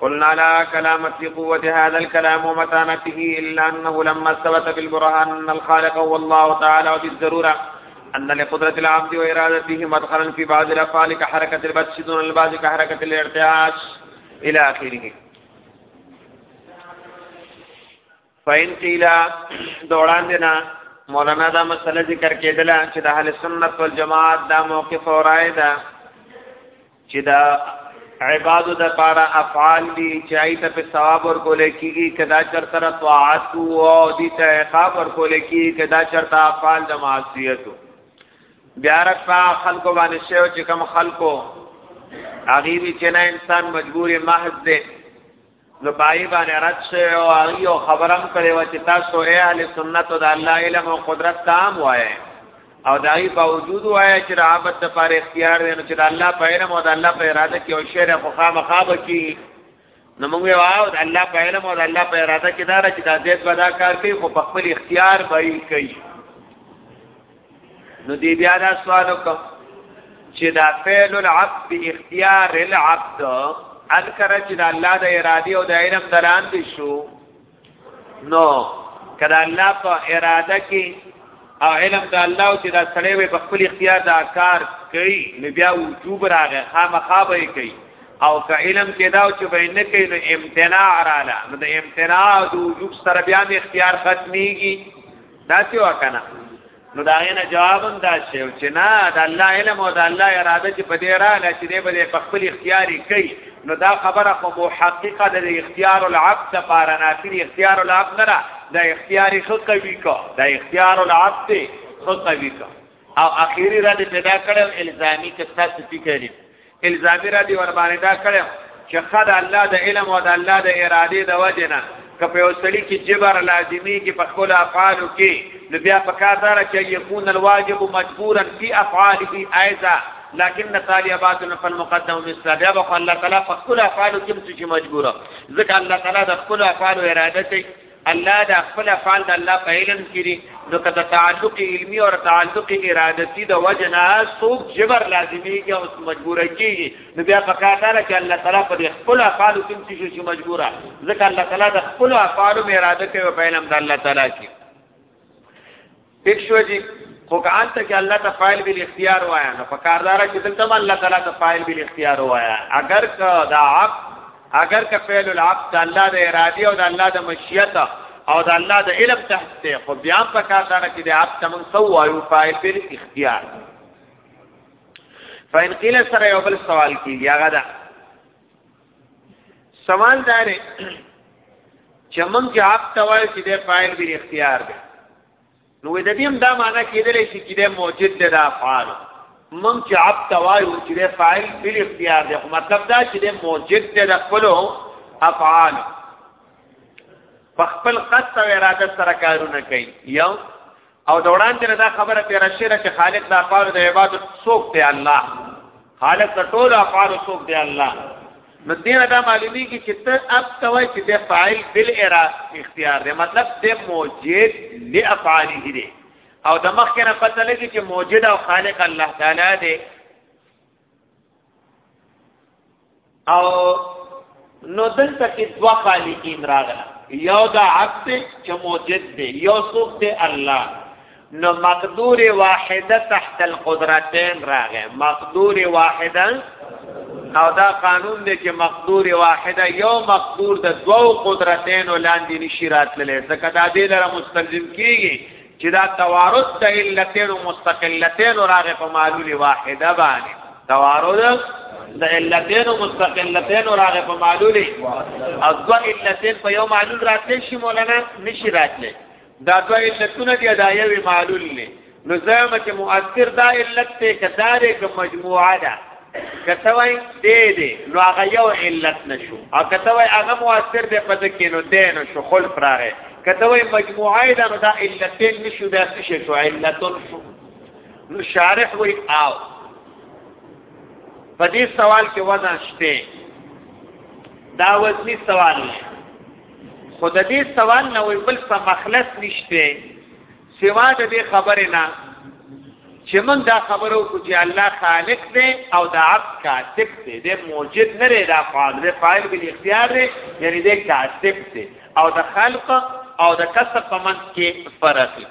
قلنا لا كلام في قوة هذا الكلام ومتانته إلا أنه لما ثبت بالبرهان أن الخالق هو الله تعالى وفي الضرورة أن لقدرة العبد وإرادته مدخلا في بعض الأفعال كحركة البطش دون البعض كحركة الارتعاش إلى آخره فاین قیلا د وړاندې نه مولانا دا مسله ذکر کېدله چې د اهل سنت والجماعت دا موقف او رائے ده چې دا عبادو د پاره افعال دي چې ایت په ثواب ور کولې کیږي کدا چر تر طاعت او دي ته عقاب ور کولې کیږي کدا چر ته افعال د معصیت بیا رفع خلق باندې شیو چې کم خلقو هغه وی چې نه انسان مجبور محض دی نو پای باندې رد شوی او هغه یو خبرم کړی و چې تاسو اے اهل سنت د الله علم او قدرت تام وای او دای په وجود وای چې رابط د پر اختیار دی نو چې الله په علم او د الله په اراده کې او شعر خو خامخابه کی نو موږ واو د الله په علم او د الله په اراده کې دا چې د دې بدا کار کوي خو په خپل اختیار به کوي نو دی بیا دا سوال وکم چې دا فعل العبد باختیار العبد الکره چې د الله د ارادي او د علم دلان دي شو نو کله الله په اراده کې او علم د الله او چې دا سړی وي په خپل اختیار دا کار کوي نو بیا وجوب راغی خامخا به کوي او که علم کې دا چې به نه کوي نو امتناع رااله نو د امتناع او د وجوب سره بیا اختیار ختميږي دا څه وکنه نو دا غینه جواب هم دا شی چې نه د الله علم او د الله اراده چې په دې راغله چې دې به په خپل اختیاري کوي نو دا خبره خو محققه د اختیار العبد لپاره نافي اختیار العبد نه دا اختیاري خو کوي کو دا اختیار العبد خو کوي کو او اخیری را دې پیدا کړو الزامي کثرت فکرې الزامی را دی ور باندې دا کړم چې خدای الله د علم او د الله د اراده د وجنه که په وسړي کې جبر لازمي کې په خپل افعالو کې نو بیا په کار دار چې يكون الواجب مجبورا في افعاله ايضا لكن طالبات فالمقدم مثل بیا په الله تعالی په خپل افعالو کې مجبوره ځکه الله تعالی د خپل افعالو اراده کوي الله دا خپل افعال د الله په علم کړي نو کته تعلق علمی او تعلق ارادتی د وجنا سوق جبر لازمی کې او مجبور کیږي نو بیا په کار نه چې الله تعالی په خپل افعال کې څه شي مجبوره ځکه الله تعالی د خپل افعال او اراده کوي په علم د الله تعالی کې ٹھیک شو جی خو کال ته کې الله ته فاعل بل اختیار وایا نو په کاردار کې دلته الله تعالی ته فاعل بل اختیار وایا اگر که دا عق اگر که فعل العق د الله د ارادي او د الله د مشیت او د الله د علم تحت ته خو بیا په کاردار کې د عق تمن سو وایو فاعل بل اختیار فین قیل سره یو بل سوال کیږي هغه دا سوال دار چې موږ جواب توای چې د فاعل بیر اختیار دی نو د دې هم دا معنی کېدلې چې چې د موجد د افعال موږ جواب توای چې د فاعل بیر اختیار دی خو مطلب دا چې د موجد د خپل افعال په خپل قصد او اراده سره کارونه کوي یو او د وړاندې نه دا خبره تیر شوې ده چې خالق د افعال د عبادت څوک دی الله خالق د ټول افعال څوک دی الله نو دین دا معلومیږي چې ته اب کوي چې د فاعل بل ارا اختیار دی مطلب د موجد لافعاله دی او د مخ کنه پته لګي چې موجد او خالق الله تعالی دی او نو دلته کې دوا خالقین راغله یو د عبد چې موجد دی یو څوک دی الله نو مقدور واحده تحت القدرتين راغه مقدور واحده او دا قانون دی چې مقدور واحده یو مقدور د دوو قدرتین لاندې نشی راتللی ځکه دا دې لره مستلزم کیږي چې دا توارد د علتین مستقلتین راغه په معلول واحده باندې توارد د علتین مستقلتین راغه په معلول او دو علتین په یو معلول راتلی شي مولانا نشي راتلی دا دو علتونه دی دا یو معلول نه نو زمه چې مؤثر دا علت ته کدارې کوم مجموعه ده کته وای دې دې نو هغه یو علت نشو او کته وای هغه موثر دې پد کې نو دې نو شو خل فراغه کته وای مجموعه دا نو دا علتین نشو دا څه شي شو علتون شو نو شارح وای او په دې سوال کې وزن شته دا وزنی سوال نه خود دې سوال نه وای بل څه مخلص نشته سوا د دې خبرې نه چې موږ دا خبرو کو چې الله خالق دی او دا عبد کاتب دی د موجد نه لري دا فعال دی فاعل بل اختیار دی یعنی د کاتب دی او د خلق او د کسب په منځ کې فرق دی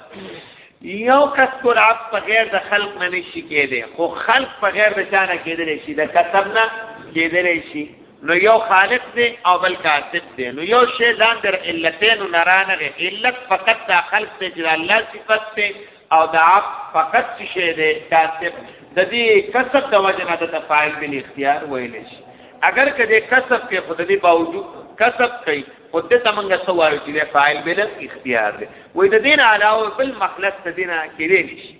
یو کس کول عبد په غیر د خلق نه نشي کېدی خو خلق په غیر د چانه کېدلی شي د کسب نه کېدلی شي نو یو خالق دی او بل کاسب دی نو یو شی لاندې علتین نرانغه علت فقط دا خلق ته چې الله صفت دی او دا عب فقط څه شی دی کاسب د دې کسب د وجه نه د فاعل بل اختیار ویل شي اگر کده کسب کې خود دې باوجود کسب کوي خود دې تمنګ سوال چې فاعل بل اختیار دی وې د دین علاوه بل مخلص دینه کې دی نشي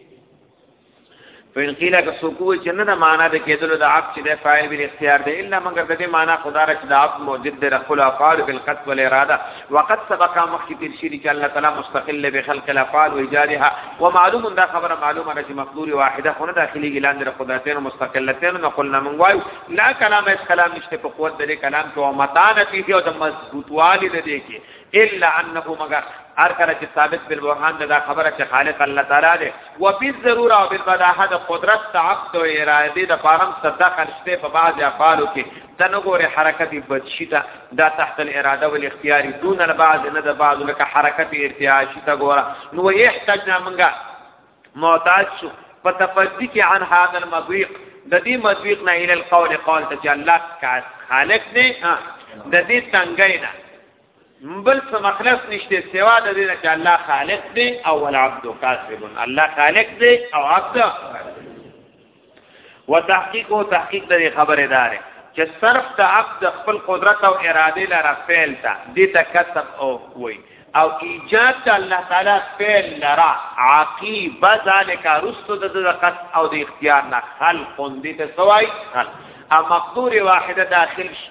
فین قیل که سوکو چې نه د معنا د کېدلو د عقد چې د فاعل بل اختیار دی الا مگر د دې معنا خدا را چې د عقد موجد د خپل افعال بل قد ول اراده وقد سبق مخکې تیر شي چې الله تعالی مستقل به خلق الافعال و ایجادها ومعلوم دا خبره معلومه ده چې مقدور واحده خو نه داخلي ګلان د خداتین مستقلتین نه قلنا من وایو لا کلام اس کلام نشته په قوت د کلام کې او متانه کې او د مضبوطوالي د دې کې الا انه مگر هر کله چې ثابت بل برهان دا خبره چې خالق الله تعالی دی او په ضروره او بالبداهه د قدرت تعبد او اراده د فارم صدق الشته په بعض افعالو کې د نګوري حرکت بدشي ته دا تحت الاراده او الاختيار دون البعض نه د بعض لکه حرکت ارتعاشي ته ګوره نو يحتاجنا منګه محتاج شو په تفدی کې عن هذا المضيق د دې مضيق نه الى القول قول ته چې الله خالق دی د دې څنګه نه بل څه مخلص نشته سوا د دې چې الله خالق دی او العبد کاسب الله خالق دی او عبد وتحقیق او تحقیق د خبره دار چې صرف د عبد خپل قدرت او اراده لپاره فعل تا دې ته کسب او وای او ایجاد د الله تعالی فعل لرا عقیب ذالک رست د قصد او د اختیار نه خلق دې ته سوای خلق ا مقدور واحده داخل شي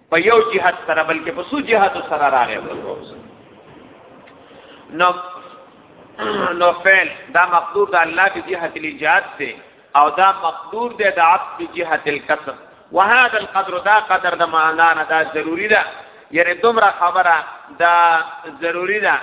په یو جهاد سره بلکې په سو جهاد سره راغی نو نو فعل دا مقدور د الله په جهاد الجهاد ته او دا مقدور دی د عبد په جهاد الکسر وهذا القدر دا قدر د معنا نه دا ضروری ده یعنی دومره خبره دا ضروری ده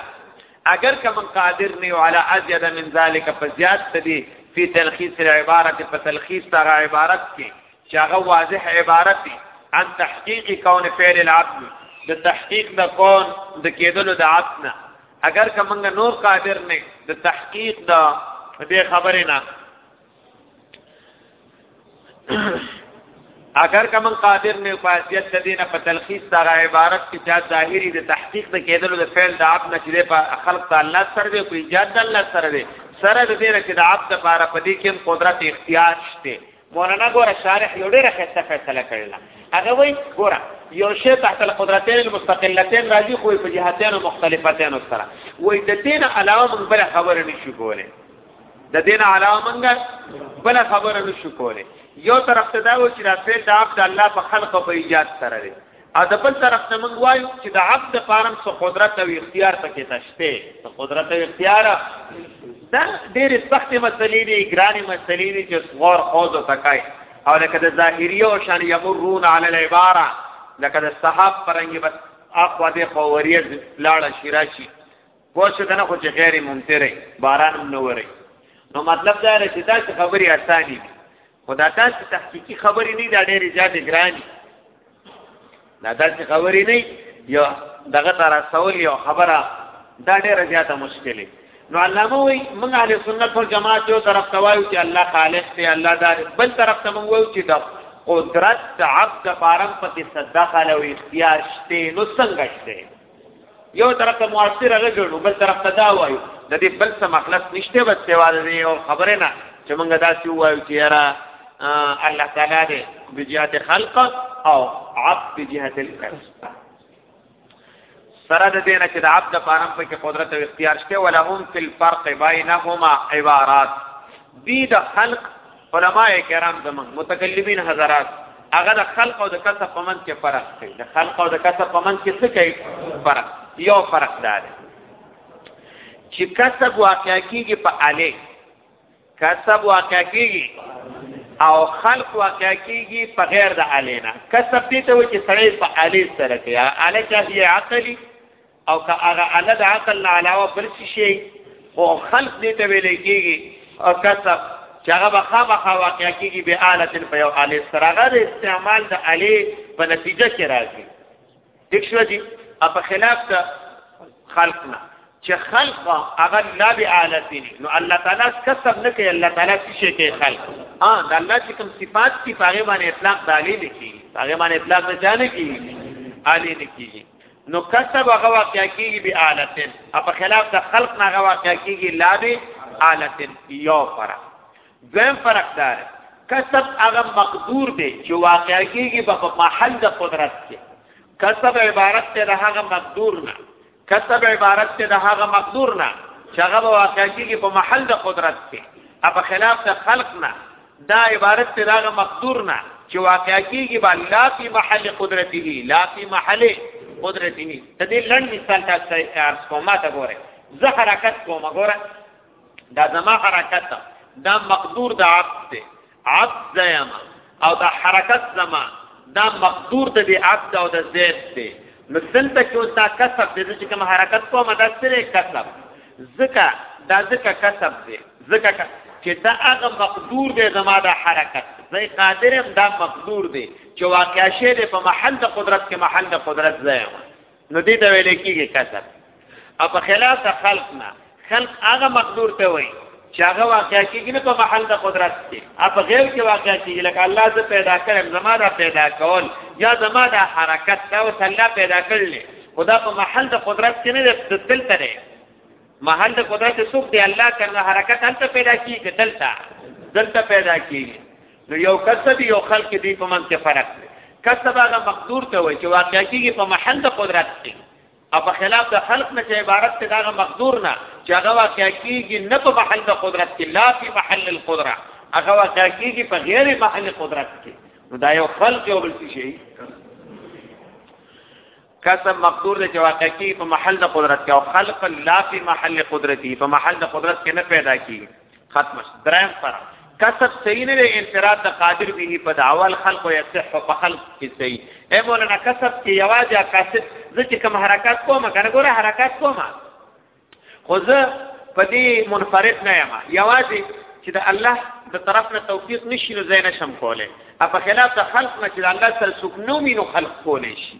اگر که من قادر نه علی ازید من ذلک فزیاد تدی فی تلخیص العبارت په تلخیص تر عبارت کې چې هغه واضح عبارت دی عن تحقیق کون فعل العبد د تحقیق د کون د کېدلو د عبد نه اگر کومنګ نور قادر نه د تحقیق د دې خبرې نه اگر کومنګ قادر نه فاضیت د دینه په تلخیص دا عبارت کې چې ظاهری د تحقیق د کېدلو د فعل د عبد نه چې په خلق تعالی سره دی په ایجاد الله سره دی سره د دې چې د عبد لپاره په دې کې قدرت اختیار شته مولانا ګوره شارح یو ډیره خسته فیصله کړل هغه وای ګوره یو شی تحت القدرتین المستقلتین راځي خو په جهتین مختلفتین سره وای د دین علاوه موږ بل خبره نشو کولای د دین علاوه موږ بل خبره نشو کولای یو طرف ته دا و چې رافیل د عبد الله په خلق او په ایجاد سره دی او د بل طرف نه موږ وایو چې د عبد د فارم څخه قدرت او اختیار پکې تشته ته قدرت او اختیار دا ډېر سخت مسلې دي ګران مسلې دي چې غور خوځ تکای او لکه د ظاهریه او شان یمرون علی العباره لکه د صحاب پرنګي بس اخوا دې خوریه لاړه شیراشي پوه شو کنه خو چې غیر ممتره باران هم نه وره نو مطلب دا دی چې دا خبرې اساني دي خدا تاسو تحقیقي خبرې نه دا ډېرې زیاتې ګرانې دا داسې خبرې نه یو دغه تر سوال یو خبره دا ډېره زیاته مشکله نو علامه وی موږ اهل سنت او جماعت یو طرف ته وایو چې الله خالق دی الله دار بل طرف ته موږ وایو چې دا قدرت عبد فارم پکې صدقه او اختیار شته نو څنګه شته یو طرف ته معاصر هغه ګڼو بل طرف ته دا وایو د دې بل څه مخلص نشته بس سوا د دې او خبره نه چې موږ داسې وایو چې یاره الله تعالی دې بجهت خلق او عبد بجهت القصد سره د دینه چې د عبد پارم په کې قدرت او اختیار شته ولهم فی الفرق بینهما عبارات دی د خلق علماء کرام زمون متکلمین حضرات هغه د خلق او د کسب په منځ کې فرق کوي د خلق او د کسب په منځ کې څه کوي فرق یو فرق دار چې کسب واقع کیږي په الی کسب واقع کیږي او خلق واقع کیږي په غیر د الینا کسب دې ته و چې سړی په الی سره کوي الی چې عقلی او که هغه الله د عقل نه علاوه بل څه شي خو خلق دې ته ویل کېږي او کسب چې هغه به خامخا واقع کېږي به آلتن په یو آلې سره هغه د استعمال د آلې په نتیجه کې راځي دښ شو دي په خلاف ته خلق نه چې خلق هغه لا به آلتن نو الله تعالی کسب نه کوي الله تعالی څه شي کوي خلق ها د الله چې کوم صفات دي هغه باندې اطلاق د آلې نه کیږي هغه باندې اطلاق نه ځانه کیږي آلې نه کیږي نو کسب هغه واقع کیږي به آلتن په خلاف د خلق نه هغه واقع کیږي لا به آلتن یو فرق دویم فرق دار کسب هغه مقدور دی چې واقع کیږي په محل د قدرت کې کسب عبارت ته د هغه مقدور نه کسب عبارت ته د هغه مقدور نه چې هغه واقع کیږي په محل د قدرت کې په خلاف د خلق نه دا عبارت ته داغه مقدور نه چې واقع کیږي با لا فی محل قدرته لا فی محل قدرته ته دې لړ مثال تاسو ارز کومه تا ګوره زه حرکت کوم ګوره دا زما حرکت ده دا مقدور د عبد دی عبد زما او دا حرکت زما دا مقدور د دی عبد او د زید دی نو دلته چې اوس دا کسب دی چې کوم حرکت کوم دا سره کسب ځکه دا ځکه کسب دی ځکه چې دا هغه مقدور دی زما دا حرکت زه قادر هم دا مقدور دی چې واقع شی دی په محل د قدرت کې محل د قدرت ځای نو دې ته ویل کېږي کسب او په خلاف خلق نه خلق هغه مقدور ته وایي چې هغه واقع کېږي نه په محل د قدرت کې اپ غیر کې واقع کېږي لکه الله زه پیدا کړم زما دا پیدا کول یا زما دا حرکت دا او الله پیدا کړل خدا په محل د قدرت کې نه د دلته نه محل د قدرت څوک دی الله کنه حرکت هلته پیدا کېږي دلته دلته پیدا کېږي نو یو کسب یو خلق دی په منځ کې فرق دی کسب هغه مقدور ته وایي چې واقع کېږي په محل د قدرت کې او په خلاف د خلق نه چې عبارت ته داغه مقدور نه چې هغه واقع کیږي نه په محل د قدرت کې لا په محل القدره هغه واقع کیږي په غیر محل قدرت کې نو دا یو خلق یو بل شي قسم مقدور دی چې واقع کیږي په محل د قدرت کې او خلق لا په محل قدرتي په محل د قدرت کې نه پیدا کیږي ختم شو درم پر کسب صحیح نه دی انفراد د قادر به په داول خلق او یصح په خلق کې صحیح اے مولانا کسب کې یوازې کسب ځکه کوم حرکت کوم کنه ګوره حرکت کوم خو زه په دې منفرد نه یم یوازې چې د الله د طرف نه توفیق نشي نو زین شم کوله اپ خلاف د خلق نه چې الله سره سکنو مينو خلق کولې شي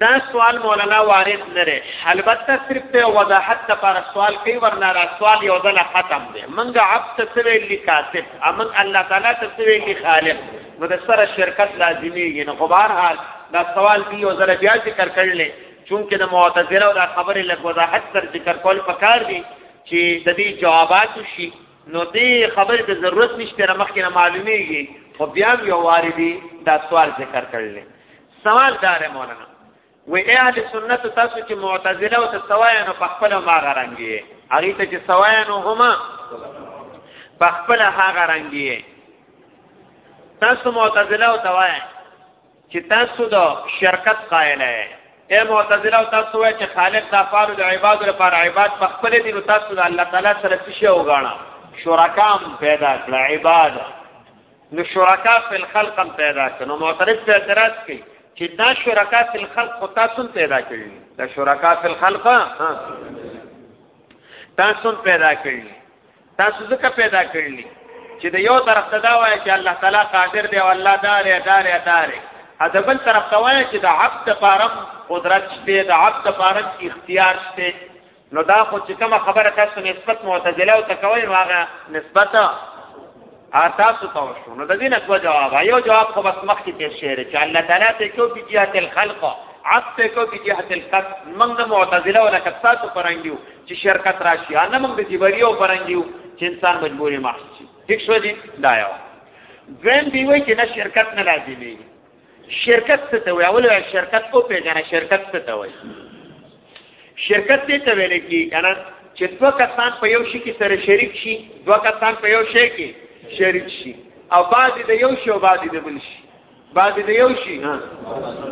دا سوال مولانا وارث نه لري البته صرف ته وضاحت لپاره سوال کوي ورنه را سوال یو ځل ختم دی منګه عبد تسوی لکاتب امن الله تعالی تسوی لخالق نو د سره شرکت لازمي یې نو خبر حال دا سوال دی یو ځل بیا ذکر کړل چونکه د معتزله او د خبرې لږ وضاحت تر ذکر کول پکار دي چې د دې جوابات شي نو دې خبرې ته ضرورت نشته را مخکې نه معلومیږي خو بیا یو واري دي دا سوال ذکر کړل سوال دار مولانا وی اهل سنت تاسو چې معتزله او سوایانو په خپل ما غرانګي هغه ته چې سوایانو هما په خپل هغه رنګي تاسو معتزله او سوایانو چې تاسو د شرکت قائل اے اے معتزله او تاسو وای چې خالق د افعال د عبادت لپاره عبادت په خپل دي نو تاسو د الله تعالی سره څه شی وګاڼه شرکام پیدا کړ عبادت نو شرکا فی الخلق هم پیدا کړ نو معترض ته اعتراض کوي چې دا شرکا فی الخلق خو تاسو پیدا کړی دا شرکا فی الخلق تاسو پیدا کړی تاسو ځکه پیدا کړلی چې د یو طرف ته دا وایي چې الله تعالی قادر دی او الله دار دی دار دی دار دی د بل طرف ته وایي چې د عبد لپاره قدرت شته د عبد لپاره اختیار شته نو دا خو چې کومه خبره تاسو نسبت معتزله او تکوي نو هغه نسبت تاسو ته وشو نو د دې نه دوه جواب یو جواب خو بس مخ کې تیر شعر چې الله تعالی ته کو په جهت الخلق عطف ته کو په جهت القصد موږ د معتزله ولا کتاسو پرانګیو چې شرکت راشي نه موږ د جبريو پرانګیو چې انسان مجبورې محسوس شي ٹھیک شو دي دا یو دویم دی وای چې نه شرکت نه لازمي شرکت څه ته وایي اول وایي شرکت کو پیژنه شرکت څه ته وایي شرکت دې ته ویل کی کنه چې دوه کسان په یو شي کې سره شریک شي دوه کسان په یو شي کې شریک شي او بعض د یو شی او بعض د بل شي بعض د یو شي ها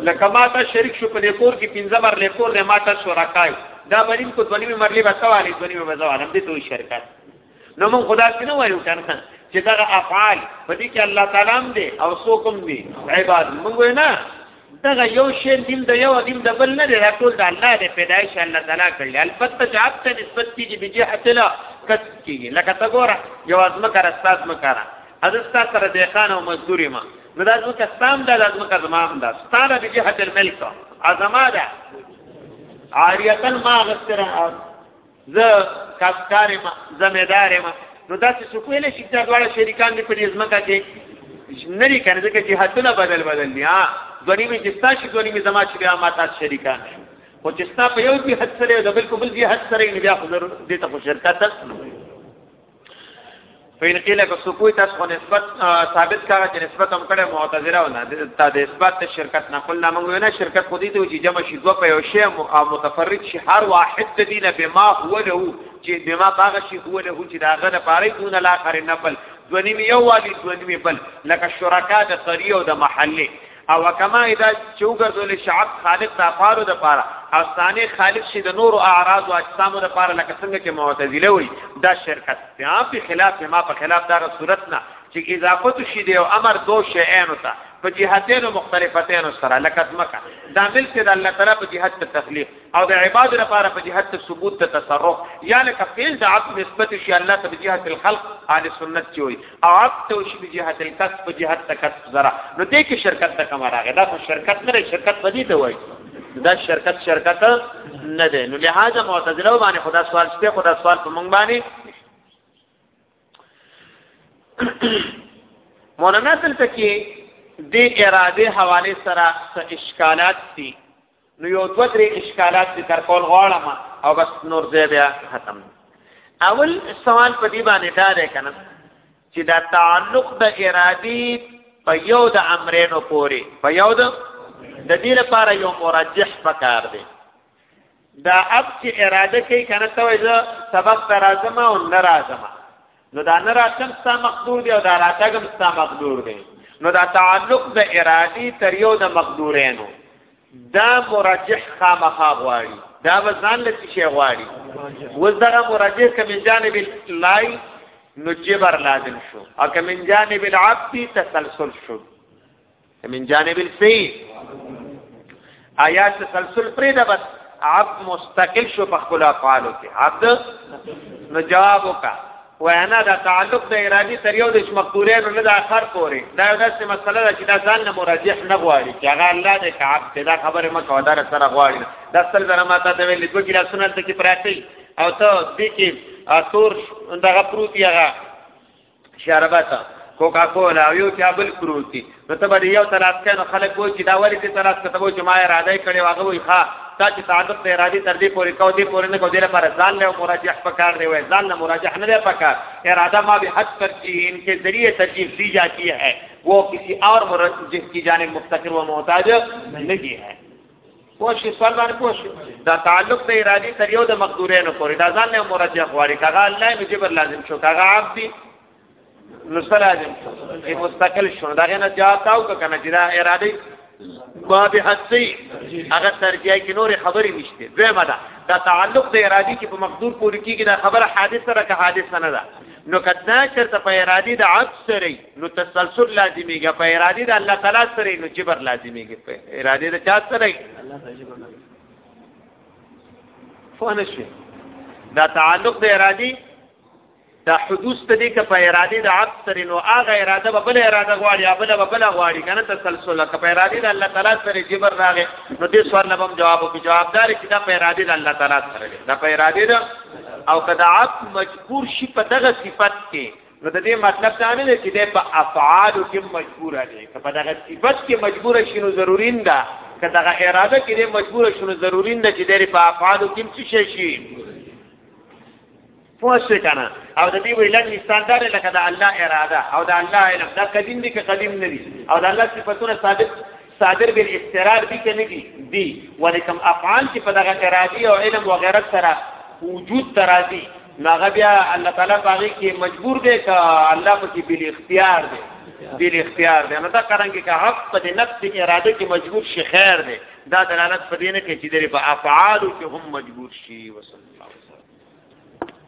لکه ما ته شریک شو په دې کور کې پنځه بر له کور نه ما ته شرکای دا باندې کو دونی مرلی بسواله دونی بسواله دې دوی شرکت نو موږ خدا څخه نه وایو کنه چې دا افعال په دې کې الله تعالی هم دی او څوک هم دی عباد موږ نه دا یو شی دین د یو دین د بل نه دی ټول د الله د پیدایش الله تعالی کړل البته چې اپ ته نسبت کیږي به جهت لا کټ کیږي لکه تا ګوره یو ازمه کار استاد مکارا ازستا سره د خان او مزدوري ما نو دا ځکه ستام د لازم کار ما هم دا ستاره به جهت الملک ازما ده عاریتن ما غستره زه کاسکار یم ذمہ دار یم نو دا چې څوک ویل شي چې دواړه شریکان دې په دې ځمکه کې نری کنه ځکه چې حدونه بدل بدل دي ها دونی می چې تاسو شي دونی می زما چې بیا ما تاسو شریکان شي او چې تاسو په یو کې حد سره د بل کوبل کې حد سره نه بیا خو ضرور دې ته شرکت تاسو فین قیل که سکوی تاسو خو نسبت ثابت کړه چې نسبت هم کړه معتذره ونه ته د اثبات ته شرکت نه قلنا موږ وینا شرکت خو دې ته چې جمع شي دوه په یو شی متفرد شي هر واحد د دینه بما هو له چې بما باغ شي هو له چې دا غنه پاره دون الاخر نفل دونیم یو والی دونیم بل لکه شرکا د قریه او د محله او کما اذا چوغرزول شعب خالق د افارو د پاره او ثاني خالق شي د نور اعراض او اجسام د پاره لکه څنګه چې معتزله وي دا شرکت بیا په خلاف ما په خلاف دا صورت نه چې اضافه شي دی او امر دو شیانو ته په جهتینو مختلفتینو سره لکه ځمکه دا ملک د الله تعالی په جهت ته تخلیق او د عباد لپاره په جهت ته ثبوت ته تصرف یا لکه فعل د عبد نسبت شي الله ته په جهت الخلق اهل سنت چوي او عبد ته شي بجهت الکسب جهت تکسب زرا نو دې کې شرکت ته کومه راغې دا خو شرکت نه شرکت پدې ته وایي دا شرکت شرکت نه ده نو لہذا معتزله باندې خدا سوال شته خدا سوال په مونږ باندې مولانا دلته کې د اراده حواله سره څه اشکالات دي نو یو دوه درې اشکالات ذکر کول غواړم او بس نور زه بیا ختم اول سوال په دې باندې دا ده کنه چې دا تعلق د ارادي په یو د امرینو پوري په یو د د دې لپاره یو مرجح پکار دی دا اب چې اراده کوي کنه ته وایي سبق ترازمه او نرازمه نو دا نه راتلم ستا مقدور دی او دا راتګم ستا مقدور دی نو دا تعلق د ارادي تر یو د مقدورینو دا مرجح خامخا غواړي دا وزن لسی شی غواړي وز دغه مرجح که من جانب لای نو جبر لازم شو او که من جانب العبد تسلسل شو من جانب الفی آیات تسلسل پرې ده بس عبد مستقل شو په خپل افعالو کې عبد نو جواب وکا وانا دا تعلق د ارادي تر یو د مقدورې نه د اخر پورې دا یو داسې مسله ده چې دا ځان نه مراجح نه غواړي چې هغه الله دې کعب ته دا خبره مکه ودار سره غواړي دا سل زره ماته ته ویل دوه ګلا سنت کې پراتی او ته دې کې تور دغه پروت یغه شربت کوکا کولا یو چا بل کروتی نو ته به یو تلاش کین خلک وای چې دا ولې ته تلاش کته وای چې ما اراده کړې واغه وای ښا تا چې تعدد ته اراده تر دې پورې کو دې پورې نه کو دې لپاره ځان له مراجعه پکار دی وای ځان له مراجعه نه پکار اراده ما به حد پر چې ان کې ذریعہ ترجیح دی جاتی ہے وہ کسی اور مرجح کی جانب مفتقر و محتاج نہیں ہے پوښي سوال باندې پوښي دا تعلق د ارادي تر یو د مقدورینو پورې دا ځان له مرجع غواړي کغه الله نو جبر لازم شو کغه عبد دی نو سره لازم شو ای مستقل شو دا غنه جواب تاو کنه چې دا ارادي ما به حسی هغه ترجیح کې نور خبرې نشته دویمه ده دا تعلق د ارادي کې په مقدور پورې کېږي دا خبره حادثه را که حادثه نه ده نو کدا چرته په ارادي د عبد سره نو تسلسل لازمیږي په اراده د الله تعالی سره نو جبر لازمیږي په اراده د چا سره الله تعالی جبر فونه شي دا تعلق د ارادي دا حدوث ته دي که په اراده د عبد سره نو هغه اراده به بل اراده غواړي یا بل به بل غواړي کنه تسلسل که په اراده د الله تعالی سره جبر راغی نو دې سوال نه بم جواب او جوابدار چې دا په اراده د الله تعالی سره دی دا په اراده ده او کدا عبد مجبور شي په دغه صفت کې نو د دې مطلب دا نه دی چې د په افعالو کې مجبور دی که په دغه صفت کې مجبور شي نو ضروري ده که دغه اراده کې د مجبور شي نو ضروري ده چې د په افعالو کې څه شي شي پوه شئ کنه او د دې ویلن مثال دا لکه د الله اراده او د الله علم دا قدیم دي که قدیم نه دي او د الله صفاتونه ثابت صادر بل استرار دي کنه دي دي ولکم افعال چې په دغه ارادي او علم وغیرہ سره وجود ترازی نو هغه بیا الله تعالی باغی کې مجبور دی که الله په کې بل اختیار دی بل اختیار دی نو دا څنګه که حق په نفس اراده کې مجبور شي خیر دی دا دلالت په دې نه کوي چې د په افعال کې هم مجبور شي وسلم